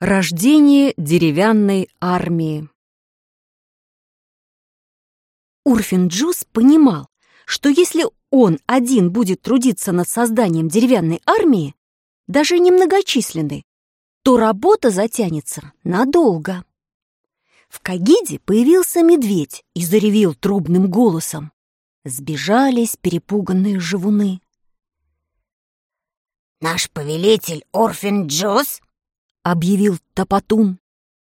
Рождение деревянной армии Урфин Джуз понимал, что если он один будет трудиться над созданием деревянной армии, даже немногочисленной, то работа затянется надолго. В Кагиде появился медведь и заревел трубным голосом. Сбежались перепуганные живуны. «Наш повелитель Орфин Джуз объявил Топотун.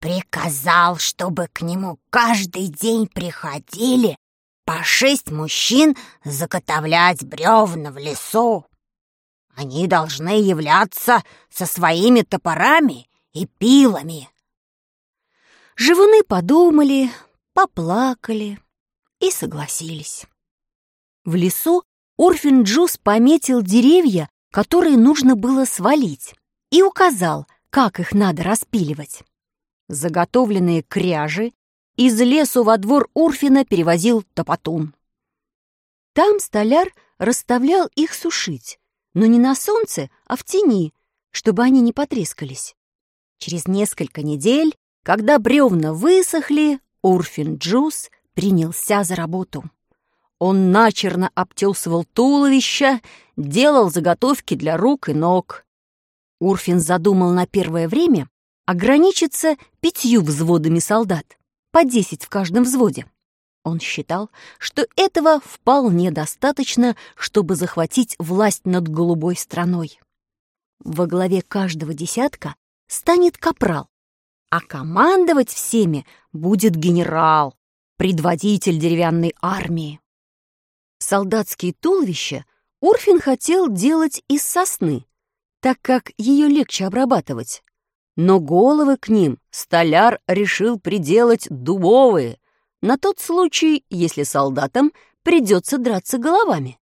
Приказал, чтобы к нему каждый день приходили по шесть мужчин заготовлять бревна в лесу. Они должны являться со своими топорами и пилами. Живуны подумали, поплакали и согласились. В лесу Урфин Джуз пометил деревья, которые нужно было свалить, и указал — как их надо распиливать. Заготовленные кряжи из лесу во двор Урфина перевозил Топотун. Там столяр расставлял их сушить, но не на солнце, а в тени, чтобы они не потрескались. Через несколько недель, когда бревна высохли, Урфин Джуз принялся за работу. Он начерно обтесывал туловище, делал заготовки для рук и ног. Урфин задумал на первое время ограничиться пятью взводами солдат, по десять в каждом взводе. Он считал, что этого вполне достаточно, чтобы захватить власть над голубой страной. Во главе каждого десятка станет капрал, а командовать всеми будет генерал, предводитель деревянной армии. Солдатские туловища Урфин хотел делать из сосны, так как ее легче обрабатывать. Но головы к ним столяр решил приделать дубовые, на тот случай, если солдатам придется драться головами.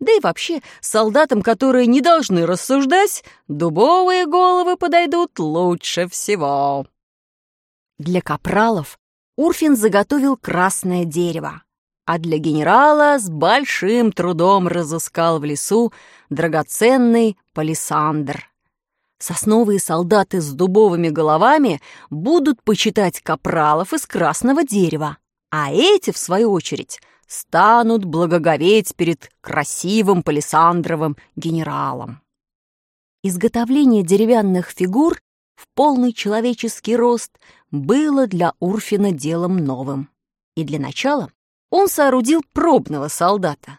Да и вообще, солдатам, которые не должны рассуждать, дубовые головы подойдут лучше всего. Для капралов Урфин заготовил красное дерево а для генерала с большим трудом разыскал в лесу драгоценный палисандр. Сосновые солдаты с дубовыми головами будут почитать капралов из красного дерева, а эти, в свою очередь, станут благоговеть перед красивым палисандровым генералом. Изготовление деревянных фигур в полный человеческий рост было для Урфина делом новым. И для начала он соорудил пробного солдата.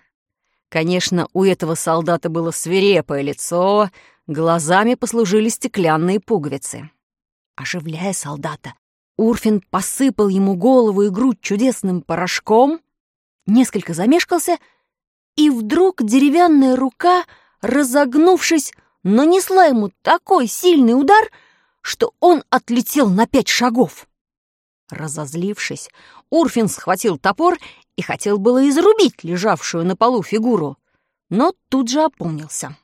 Конечно, у этого солдата было свирепое лицо, глазами послужили стеклянные пуговицы. Оживляя солдата, Урфин посыпал ему голову и грудь чудесным порошком, несколько замешкался, и вдруг деревянная рука, разогнувшись, нанесла ему такой сильный удар, что он отлетел на пять шагов. Разозлившись, Урфин схватил топор и хотел было изрубить лежавшую на полу фигуру, но тут же опомнился.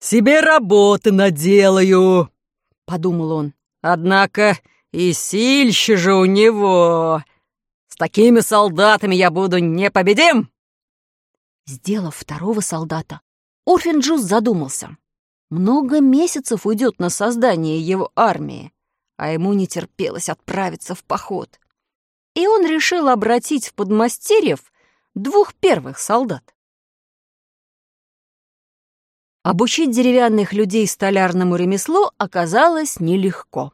«Себе работы наделаю!» — подумал он. «Однако и сильще же у него! С такими солдатами я буду непобедим!» Сделав второго солдата, Урфин Джуз задумался. Много месяцев уйдет на создание его армии а ему не терпелось отправиться в поход. И он решил обратить в подмастерьев двух первых солдат. Обучить деревянных людей столярному ремеслу оказалось нелегко.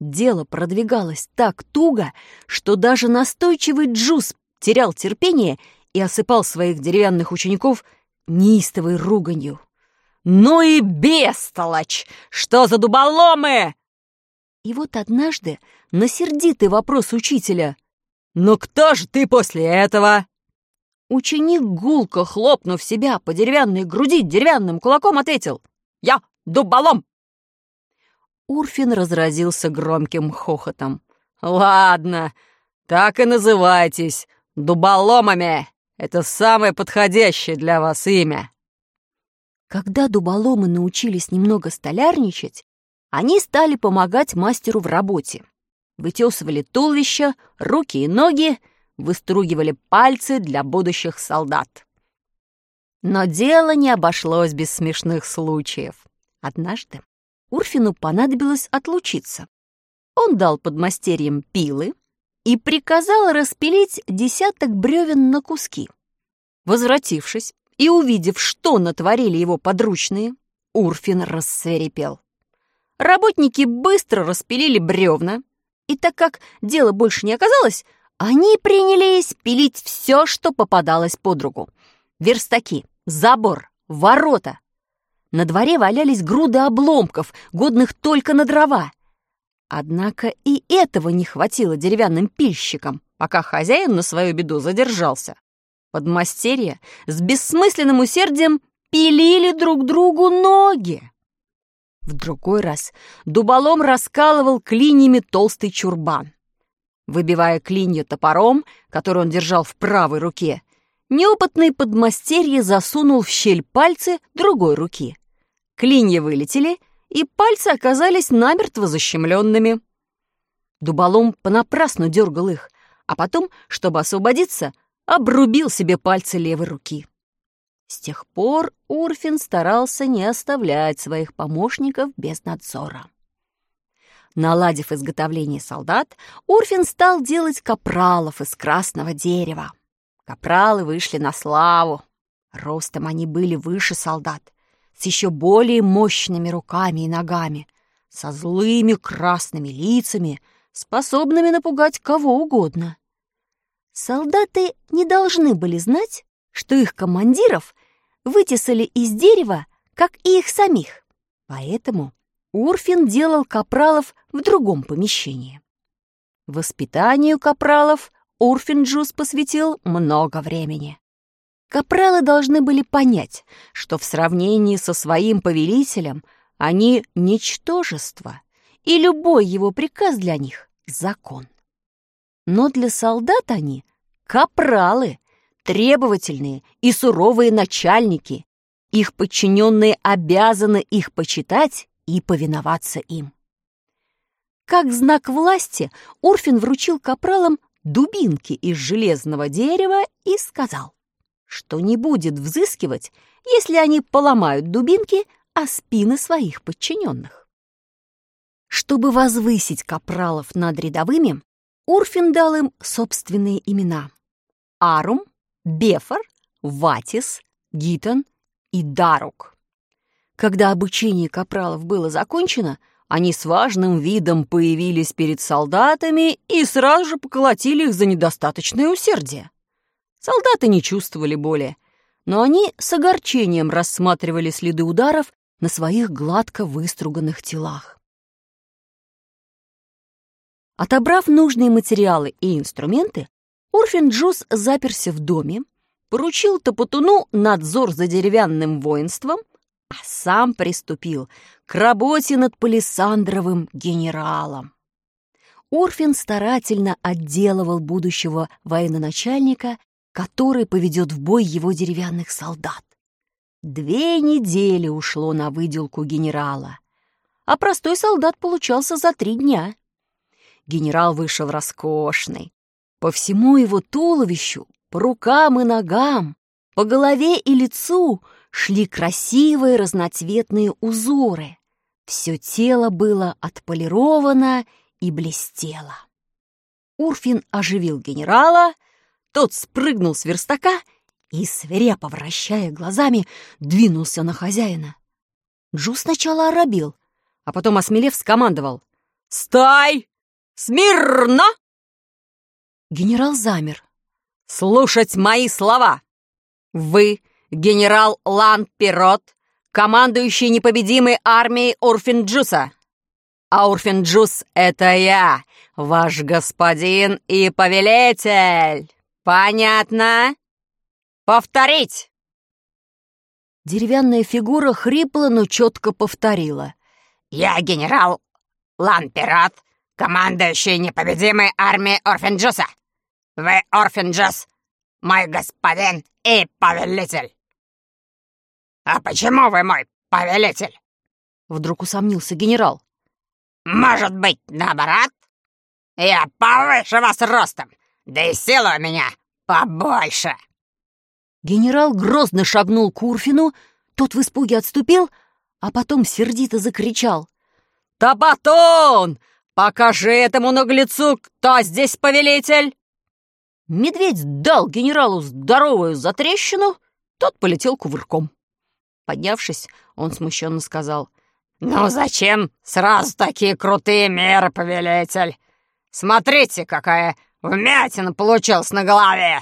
Дело продвигалось так туго, что даже настойчивый Джуз терял терпение и осыпал своих деревянных учеников неистовой руганью. «Ну и бестолочь! Что за дуболомы!» И вот однажды на сердитый вопрос учителя «Ну кто же ты после этого?» Ученик гулко, хлопнув себя по деревянной груди деревянным кулаком, ответил «Я дуболом!» Урфин разразился громким хохотом. «Ладно, так и называйтесь, дуболомами. Это самое подходящее для вас имя». Когда дуболомы научились немного столярничать, они стали помогать мастеру в работе. Вытесывали туловища, руки и ноги, выстругивали пальцы для будущих солдат. Но дело не обошлось без смешных случаев. Однажды Урфину понадобилось отлучиться. Он дал подмастерьям пилы и приказал распилить десяток бревен на куски. Возвратившись и увидев, что натворили его подручные, Урфин рассверепел. Работники быстро распилили бревна, и так как дела больше не оказалось, они принялись пилить все, что попадалось под руку. Верстаки, забор, ворота. На дворе валялись груды обломков, годных только на дрова. Однако и этого не хватило деревянным пильщикам, пока хозяин на свою беду задержался. Подмастерья с бессмысленным усердием пилили друг другу ноги. В другой раз дуболом раскалывал клиньями толстый чурбан. Выбивая клинья топором, который он держал в правой руке, неопытный подмастерье засунул в щель пальцы другой руки. Клинья вылетели, и пальцы оказались намертво защемленными. Дуболом понапрасну дергал их, а потом, чтобы освободиться, обрубил себе пальцы левой руки. С тех пор Урфин старался не оставлять своих помощников без надзора. Наладив изготовление солдат, Урфин стал делать капралов из красного дерева. Капралы вышли на славу. Ростом они были выше солдат, с еще более мощными руками и ногами, со злыми красными лицами, способными напугать кого угодно. Солдаты не должны были знать, что их командиров вытесали из дерева, как и их самих. Поэтому Урфин делал капралов в другом помещении. Воспитанию капралов Урфин Джуз посвятил много времени. Капралы должны были понять, что в сравнении со своим повелителем они — ничтожество, и любой его приказ для них — закон. Но для солдат они — капралы, требовательные и суровые начальники. Их подчиненные обязаны их почитать и повиноваться им. Как знак власти Урфин вручил капралам дубинки из железного дерева и сказал, что не будет взыскивать, если они поломают дубинки о спины своих подчиненных. Чтобы возвысить капралов над рядовыми, Урфин дал им собственные имена — Арум, Бефор, Ватис, Гитон и Дарук. Когда обучение капралов было закончено, они с важным видом появились перед солдатами и сразу же поколотили их за недостаточное усердие. Солдаты не чувствовали боли, но они с огорчением рассматривали следы ударов на своих гладко выструганных телах. Отобрав нужные материалы и инструменты, Орфин Джуз заперся в доме, поручил Топотуну надзор за деревянным воинством, а сам приступил к работе над палисандровым генералом. Орфин старательно отделывал будущего военачальника, который поведет в бой его деревянных солдат. Две недели ушло на выделку генерала, а простой солдат получался за три дня. Генерал вышел роскошный, по всему его туловищу, по рукам и ногам, по голове и лицу шли красивые разноцветные узоры. Все тело было отполировано и блестело. Урфин оживил генерала, тот спрыгнул с верстака и, свирепо вращая глазами, двинулся на хозяина. Джу сначала оробил, а потом, осмелев, скомандовал. «Стай! Смирно!» Генерал замер. «Слушать мои слова! Вы, генерал Лан Пирот, командующий непобедимой армией Урфинджуса. А Урфинджус — это я, ваш господин и повелитель. Понятно? Повторить!» Деревянная фигура хрипло, но четко повторила. «Я генерал Лан Пирот, командующий непобедимой армией Орфинджуса. Вы Орфинджес, мой господин и повелитель!» «А почему вы мой повелитель?» Вдруг усомнился генерал. «Может быть, наоборот? Я повыше вас ростом, да и сила у меня побольше!» Генерал грозно шагнул к Урфину, тот в испуге отступил, а потом сердито закричал. Табатон! Покажи этому наглецу, кто здесь повелитель!» Медведь дал генералу здоровую затрещину, тот полетел кувырком. Поднявшись, он смущенно сказал, «Ну зачем сразу такие крутые меры, повелитель? Смотрите, какая вмятина получилась на голове!»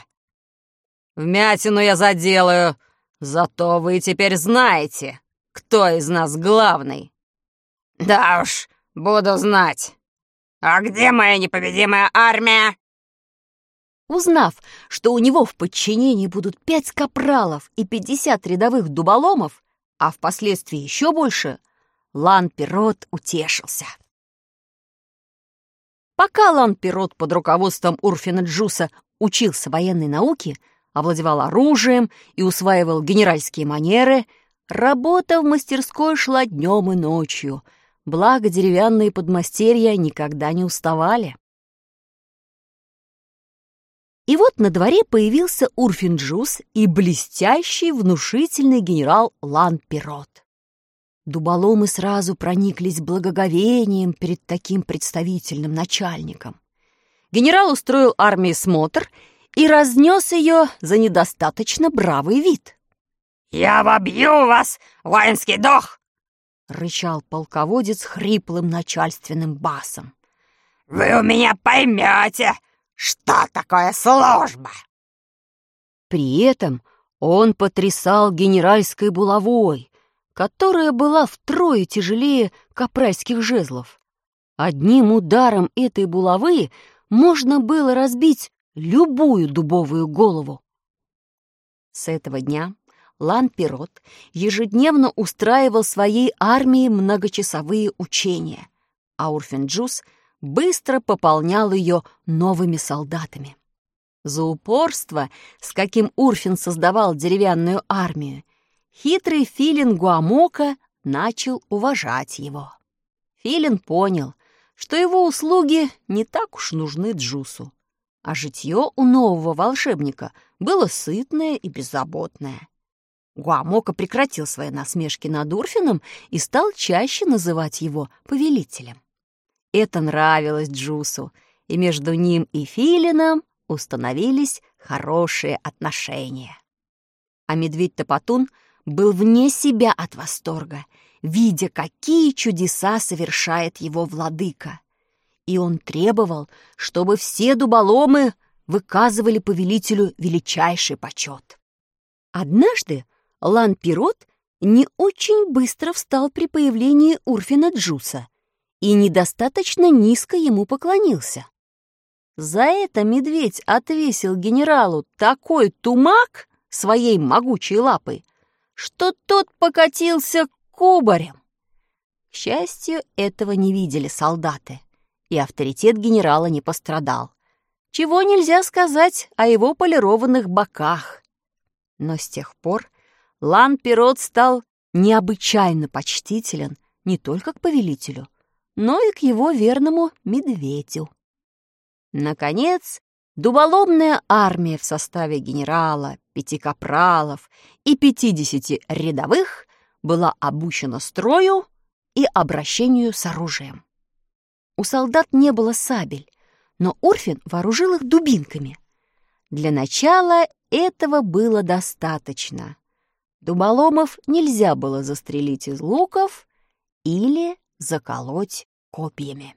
«Вмятину я заделаю, зато вы теперь знаете, кто из нас главный». «Да уж, буду знать. А где моя непобедимая армия?» Узнав, что у него в подчинении будут пять капралов и пятьдесят рядовых дуболомов, а впоследствии еще больше, Лан-Пирот утешился. Пока Лан-Пирот под руководством Урфина Джуса учился военной науке, овладевал оружием и усваивал генеральские манеры, работа в мастерской шла днем и ночью, благо деревянные подмастерья никогда не уставали. И вот на дворе появился Урфин Джус и блестящий, внушительный генерал Лан-Пирот. Дуболомы сразу прониклись благоговением перед таким представительным начальником. Генерал устроил армии смотр и разнес ее за недостаточно бравый вид. «Я вобью вас, воинский дух!» — рычал полководец хриплым начальственным басом. «Вы у меня поймете, что такое служба!» При этом он потрясал генеральской булавой, которая была втрое тяжелее капральских жезлов. Одним ударом этой булавы можно было разбить любую дубовую голову. С этого дня Лан-Пирот ежедневно устраивал своей армии многочасовые учения, а Урфинджус быстро пополнял ее новыми солдатами. За упорство, с каким Урфин создавал деревянную армию, хитрый филин Гуамока начал уважать его. Филин понял, что его услуги не так уж нужны Джусу а житье у нового волшебника было сытное и беззаботное. Гуамока прекратил свои насмешки над Урфином и стал чаще называть его повелителем. Это нравилось Джусу, и между ним и Филином установились хорошие отношения. А медведь-топотун был вне себя от восторга, видя, какие чудеса совершает его владыка и он требовал, чтобы все дуболомы выказывали повелителю величайший почет. Однажды Лан-Пирот не очень быстро встал при появлении Урфина Джуса и недостаточно низко ему поклонился. За это медведь отвесил генералу такой тумак своей могучей лапой, что тот покатился кубарем. К счастью, этого не видели солдаты и авторитет генерала не пострадал. Чего нельзя сказать о его полированных боках. Но с тех пор Лан-Пирот стал необычайно почтителен не только к повелителю, но и к его верному медведю. Наконец, дуболомная армия в составе генерала, пяти капралов и пятидесяти рядовых была обучена строю и обращению с оружием. У солдат не было сабель, но Орфин вооружил их дубинками. Для начала этого было достаточно. Дуболомов нельзя было застрелить из луков или заколоть копьями.